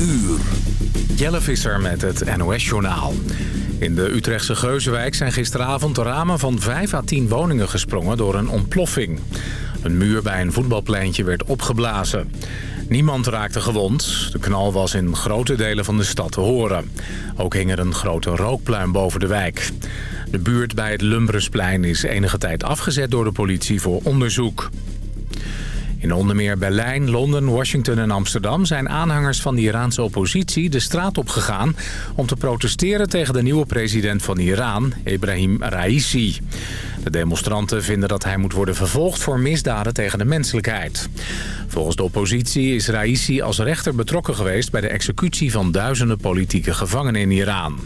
uur. Jelle Visser met het NOS-journaal. In de Utrechtse Geuzenwijk zijn gisteravond ramen van 5 à 10 woningen gesprongen door een ontploffing. Een muur bij een voetbalpleintje werd opgeblazen. Niemand raakte gewond. De knal was in grote delen van de stad te horen. Ook hing er een grote rookpluim boven de wijk. De buurt bij het Lumbrusplein is enige tijd afgezet door de politie voor onderzoek. In onder meer Berlijn, Londen, Washington en Amsterdam... zijn aanhangers van de Iraanse oppositie de straat opgegaan... om te protesteren tegen de nieuwe president van Iran, Ebrahim Raisi. De demonstranten vinden dat hij moet worden vervolgd voor misdaden tegen de menselijkheid. Volgens de oppositie is Raisi als rechter betrokken geweest... bij de executie van duizenden politieke gevangenen in Iran.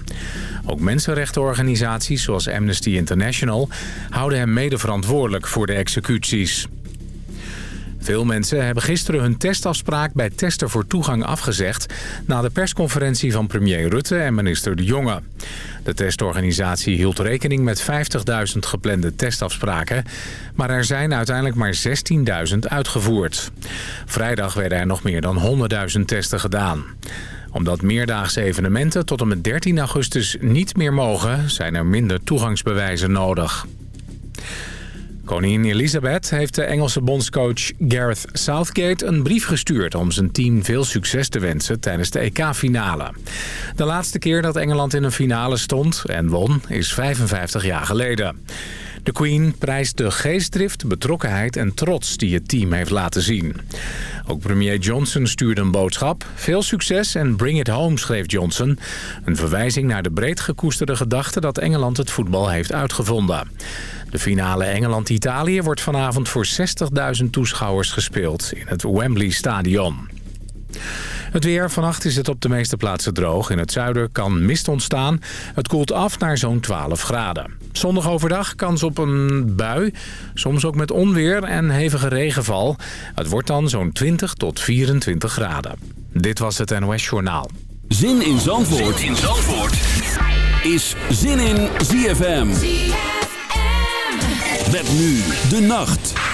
Ook mensenrechtenorganisaties zoals Amnesty International... houden hem mede verantwoordelijk voor de executies. Veel mensen hebben gisteren hun testafspraak bij Tester voor Toegang afgezegd... na de persconferentie van premier Rutte en minister De Jonge. De testorganisatie hield rekening met 50.000 geplande testafspraken... maar er zijn uiteindelijk maar 16.000 uitgevoerd. Vrijdag werden er nog meer dan 100.000 testen gedaan omdat meerdaagse evenementen tot en met 13 augustus niet meer mogen... zijn er minder toegangsbewijzen nodig. Koningin Elizabeth heeft de Engelse bondscoach Gareth Southgate een brief gestuurd... om zijn team veel succes te wensen tijdens de EK-finale. De laatste keer dat Engeland in een finale stond en won is 55 jaar geleden. De Queen prijst de geestdrift, betrokkenheid en trots die het team heeft laten zien. Ook premier Johnson stuurde een boodschap. Veel succes en bring it home, schreef Johnson. Een verwijzing naar de breed gekoesterde gedachte dat Engeland het voetbal heeft uitgevonden. De finale Engeland-Italië wordt vanavond voor 60.000 toeschouwers gespeeld in het Wembley Stadion. Het weer. Vannacht is het op de meeste plaatsen droog. In het zuiden kan mist ontstaan. Het koelt af naar zo'n 12 graden. Zondag overdag kans op een bui. Soms ook met onweer en hevige regenval. Het wordt dan zo'n 20 tot 24 graden. Dit was het NOS Journaal. Zin in Zandvoort, zin in Zandvoort. is Zin in ZFM. Met nu de nacht.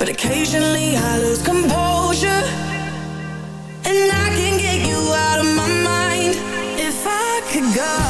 But occasionally I lose composure. And I can get you out of my mind. If I could go.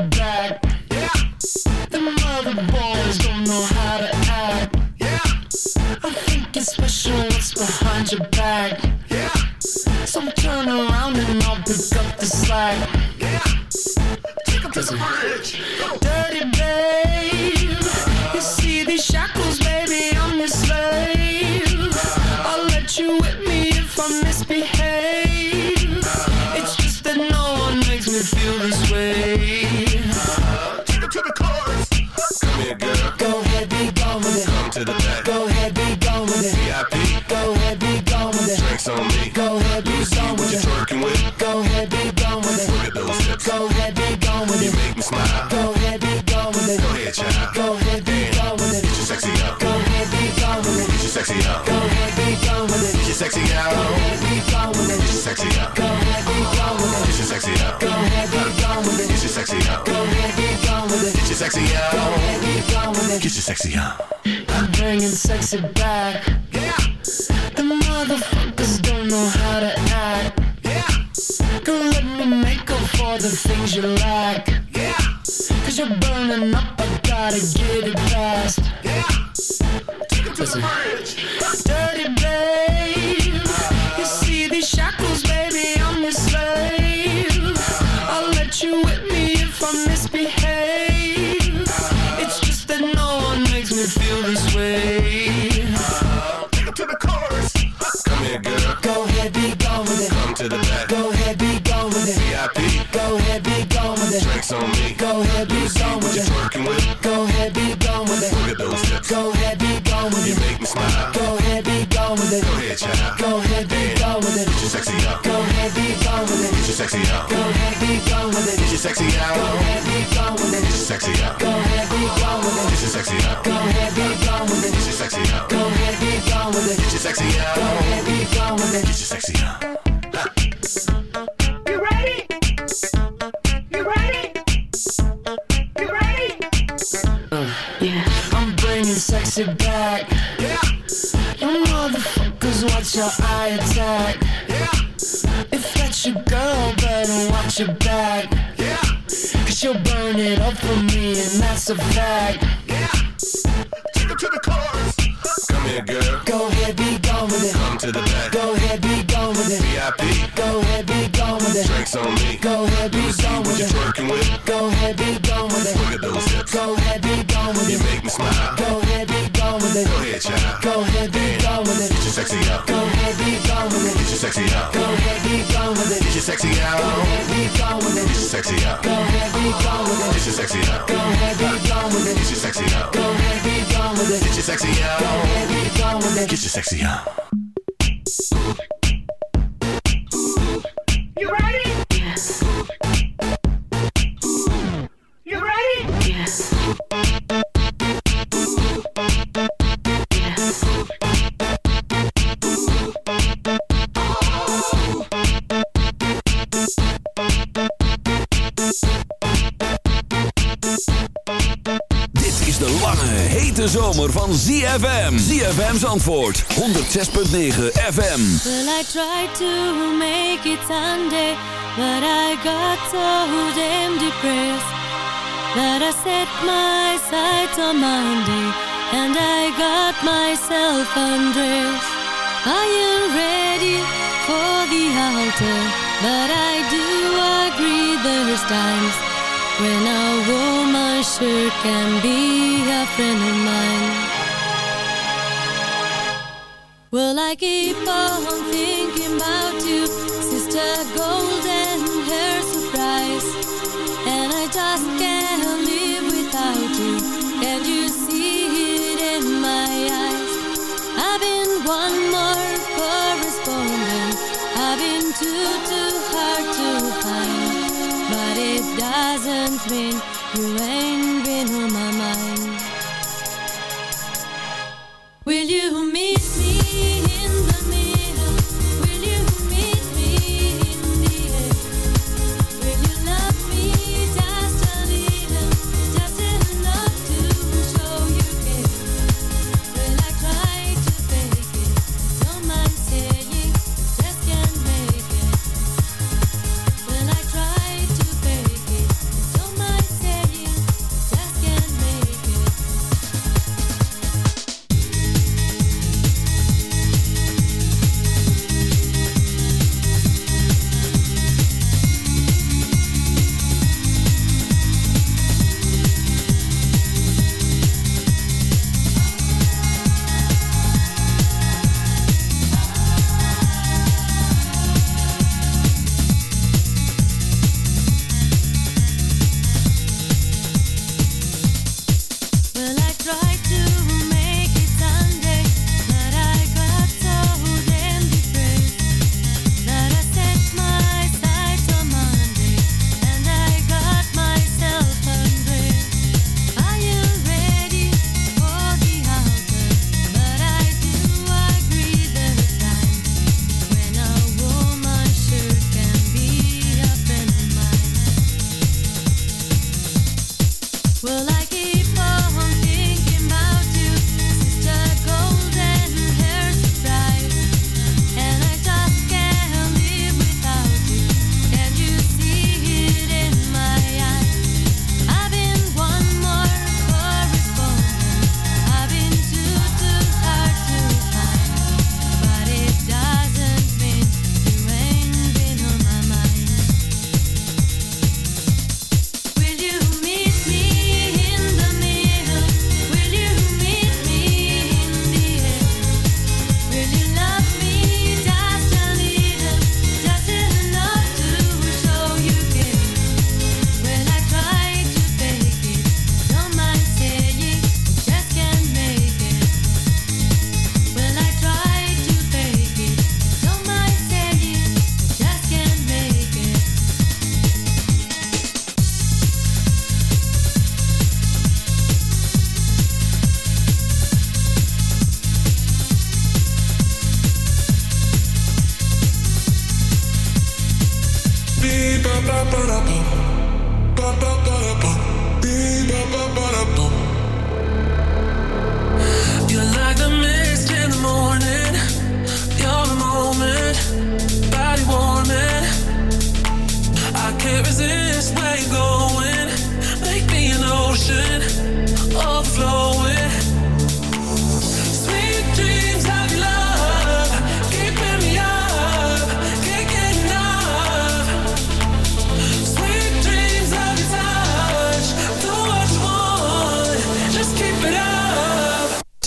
it back. Yeah. The mother boys don't know how to act. Yeah. I think it's special what's behind your back. Yeah. So turn around and I'll pick up the slack. Yeah. Take up this bridge. Sexy out. Go ahead, be gone with it. Get your sexy out. Go ahead, be gone with it. Get your sexy out. Go ahead, be gone with it. Your sexy out. Go ahead, be gone with it. Your sexy Go ahead, be gone with it. Get your sexy out. I'm bringing sexy back. Yeah. The motherfuckers don't know how to act. Yeah. Girl, let me make up for the things you lack. Yeah. Cause you're burning up, I gotta get it fast. Yeah. Take him to the bridge. Dirty you whip me if I misbehave. Go ahead, child. Go ahead, be gone with it. Get your sexy out. Go ahead, be gone with it. Get your sexy out. Go ahead, be gone with it. Get your sexy out. Go ahead, be gone with it. Get your sexy out. Go ahead, be gone with it. Get your sexy out. Go ahead, be gone with it. Get your sexy out. Go ahead, be gone with it. Get your sexy Go out. ahead, be gone with it. Get your sexy out. You ready? You ready? You ready? I'm bringing sexy back. Yeah. Watch your eye attack. Yeah. If that's your girl, better watch your back. Yeah. Cause you'll burn it up for me, and that's a fact. Yeah. Take him to the chorus. Come here, girl. Go ahead, be gone with it. Come to the back. Go ahead, be gone with it. VIP. Go ahead, be gone with it. Drinks on me. Go ahead, be gone with you're it. twerking with. Go ahead, be gone with it. Look at those hips. Go ahead, be gone with You it. make me smile. Go ahead, be gone with it. Go ahead, child. Go ahead, be gone with it. Get your sexy out. Go ahead, be gone with it. Get your sexy out. Go ahead, be gone with it. Get your sexy out. Go ahead, be gone with Get it. your sexy out. Go ahead, be gone with Get your sexy out. Go ahead, be gone with it. Get your sexy out. Go ahead, be gone with it. Get your sexy out. Go ahead, be gone with it. Get your sexy out. You ready? You ready? Dit hete zomer van ZFM. ZFM's antwoord 106.9 FM. Well, I tried to make it Sunday, but I got so damn depressed that I set my sights on Monday and I got myself undressed. I am ready for the altar, but I do agree there's times when a woman sure can be a friend of mine. Well, I keep on thinking about you, sister golden hair surprise. And I just can't live without you. Can you see it in my eyes? I've been one more correspondent. I've been too, too doesn't mean you ain't been on my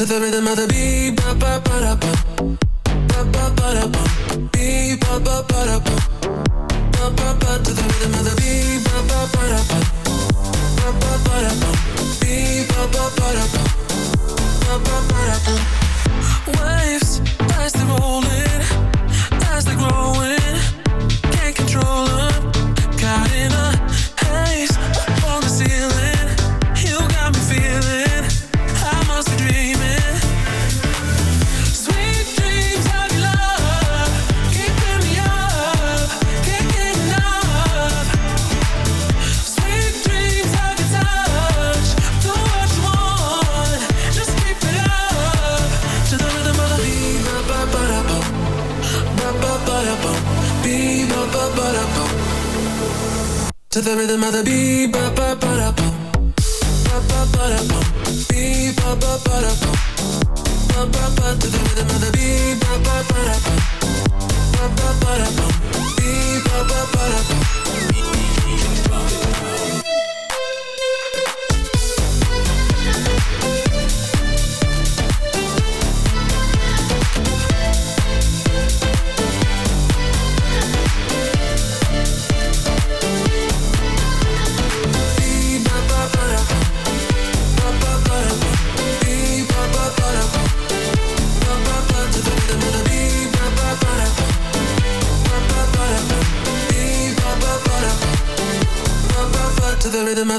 To the rhythm of the beat, ba ba ba da ba, ba ba ba da ba, beat ba ba ba da ba, ba ba ba. To the rhythm of the beat, ba ba ba da ba, ba ba ba da ba, beat ba ba ba da ba, ba ba ba ba. Waves as they rolling, as they growing, To the rhythm of the beat, ba ba ba da bum, ba ba ba ba ba ba. Ba ba ba to the rhythm of the beat, ba ba ba da bum, ba ba ba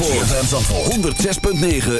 Zandvoort. ZFM Zandvoort. 106.9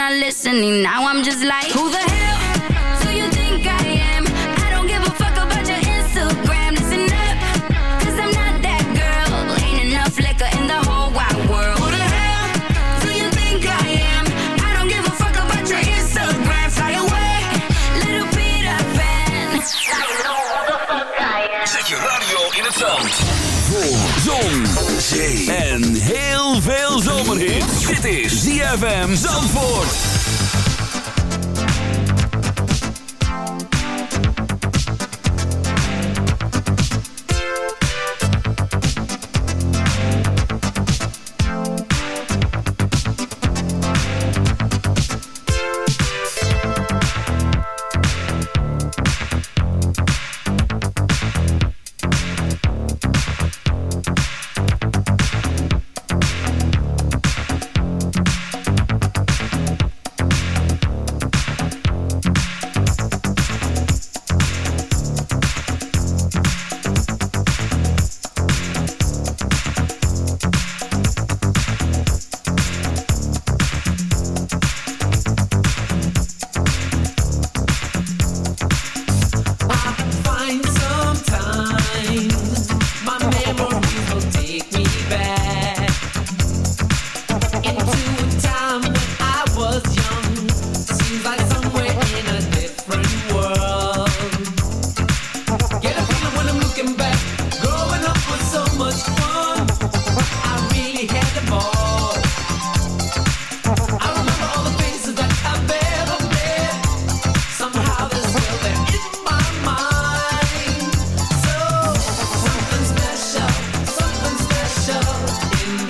not listening. Now I'm just like, who the Zandvoort.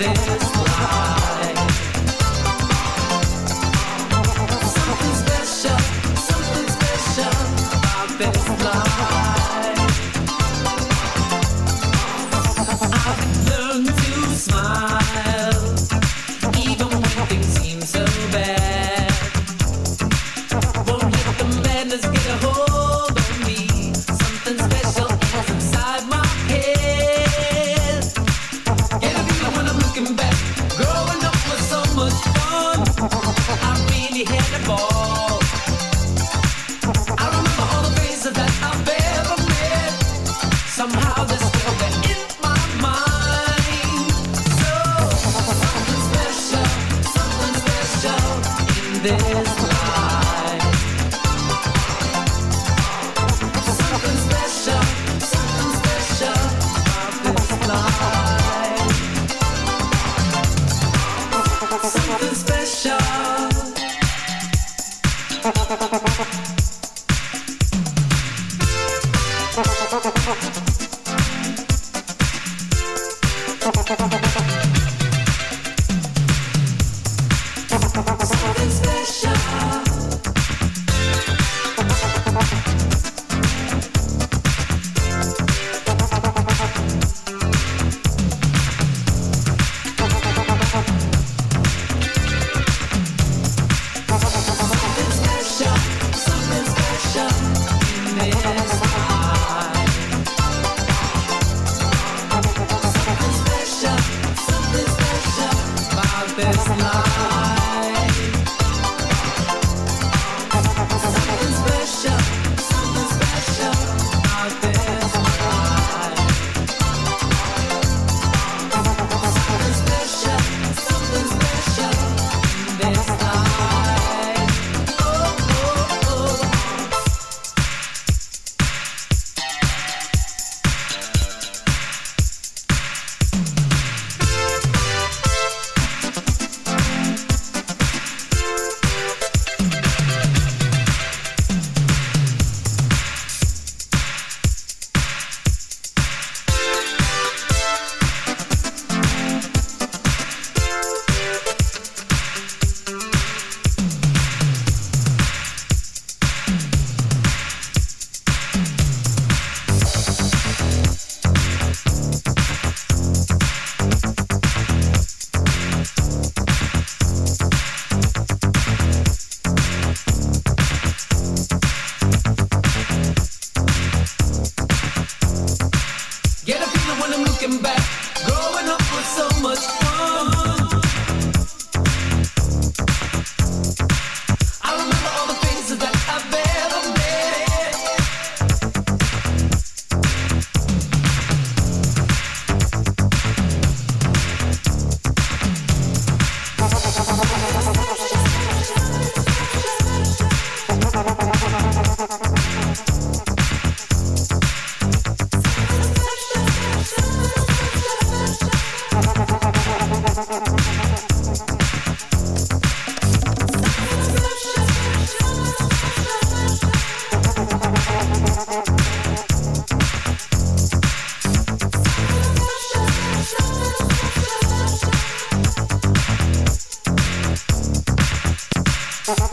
this Something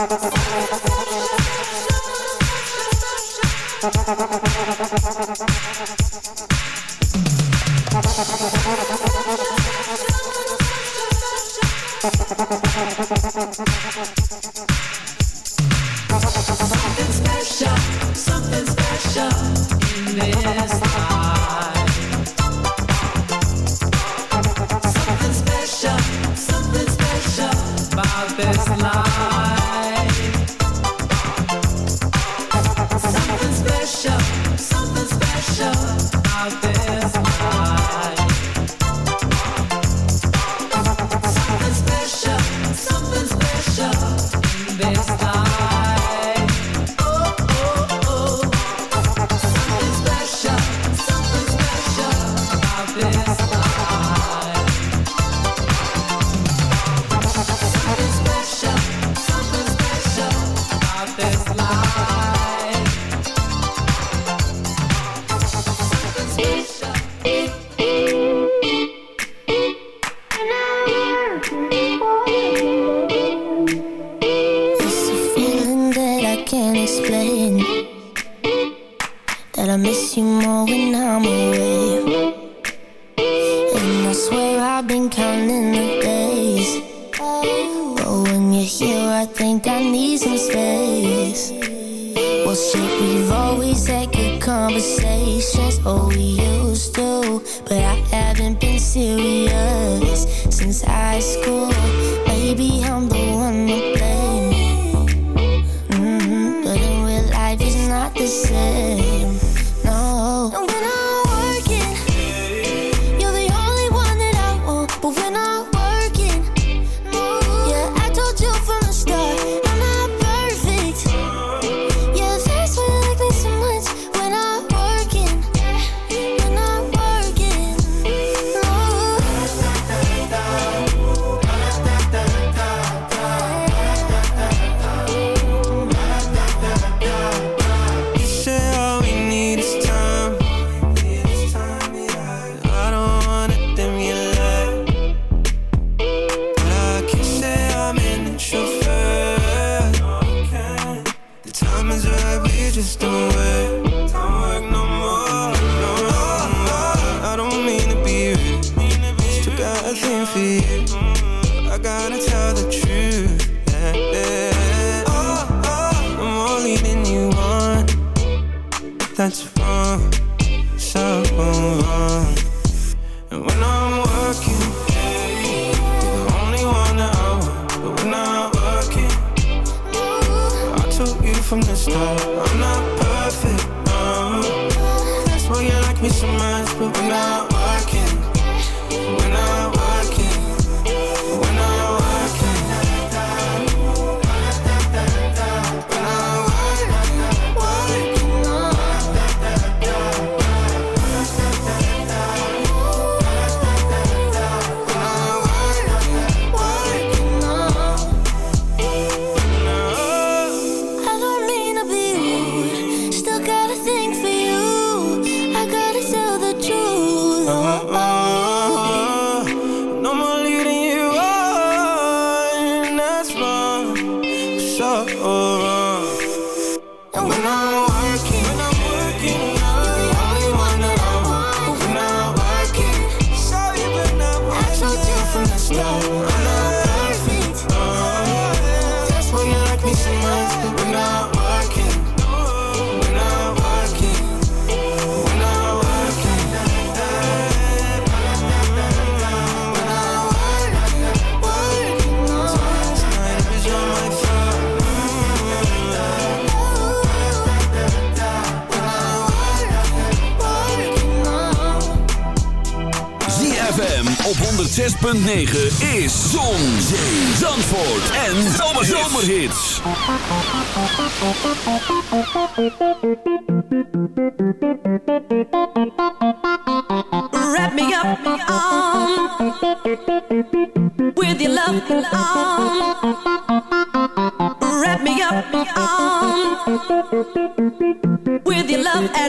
not the. 9 is Zon, Zee, Zandvoort en Zomerhits. Wrap me up um, with your love um. Wrap me up um, with your love and.